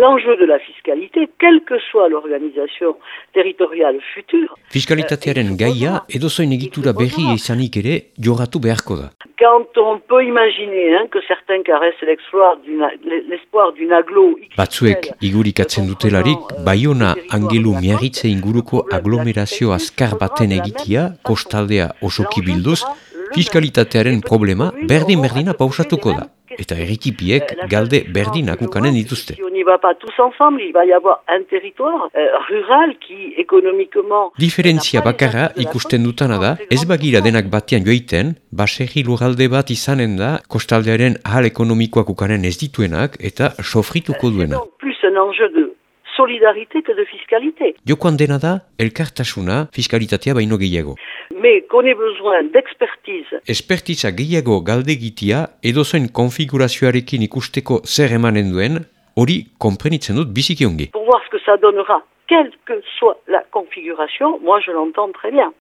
l'enjeu de la fiscalité, quelle que soit l'organisation territoriale future. Fiskalitatearen gaia edozoin egitura berri izanik ere jogatu beharko da. Quand on peut imaginer hein, que certains caressent l'espoir d'une aglo... Batzuek igurikatzen dutelarik, Baiona Angelu miarritze inguruko aglomerazio azkar baten egitia, kostaldea osoki bilduz, fiskalitatearen problema berdin-berdina pausatuko da. Eta errikipiek galde berdinak ukanen dituzte. Va pas tous ensemble, il va y avoir un territoire euh, rural qui économiquement... Diferentzia bakarra ikusten dutana da, ez bagira denak batean joiten, baserri lugalde bat izanen da, kostaldearen ahal ekonomikoak ukanen ez dituenak eta sofrituko duena. Plus un enjeu de solidarité que de fiscalité. Jokoan dena da, elkartasuna fiskalitatea baino gehiago. Mais qu'on ait besoin d'expertise. Espertiza gehiago galdegitia edozoen konfigurazioarekin ikusteko zer emanen duen, Pour voir ce que ça donnera, quelle que soit la configuration, moi je l'entends très bien.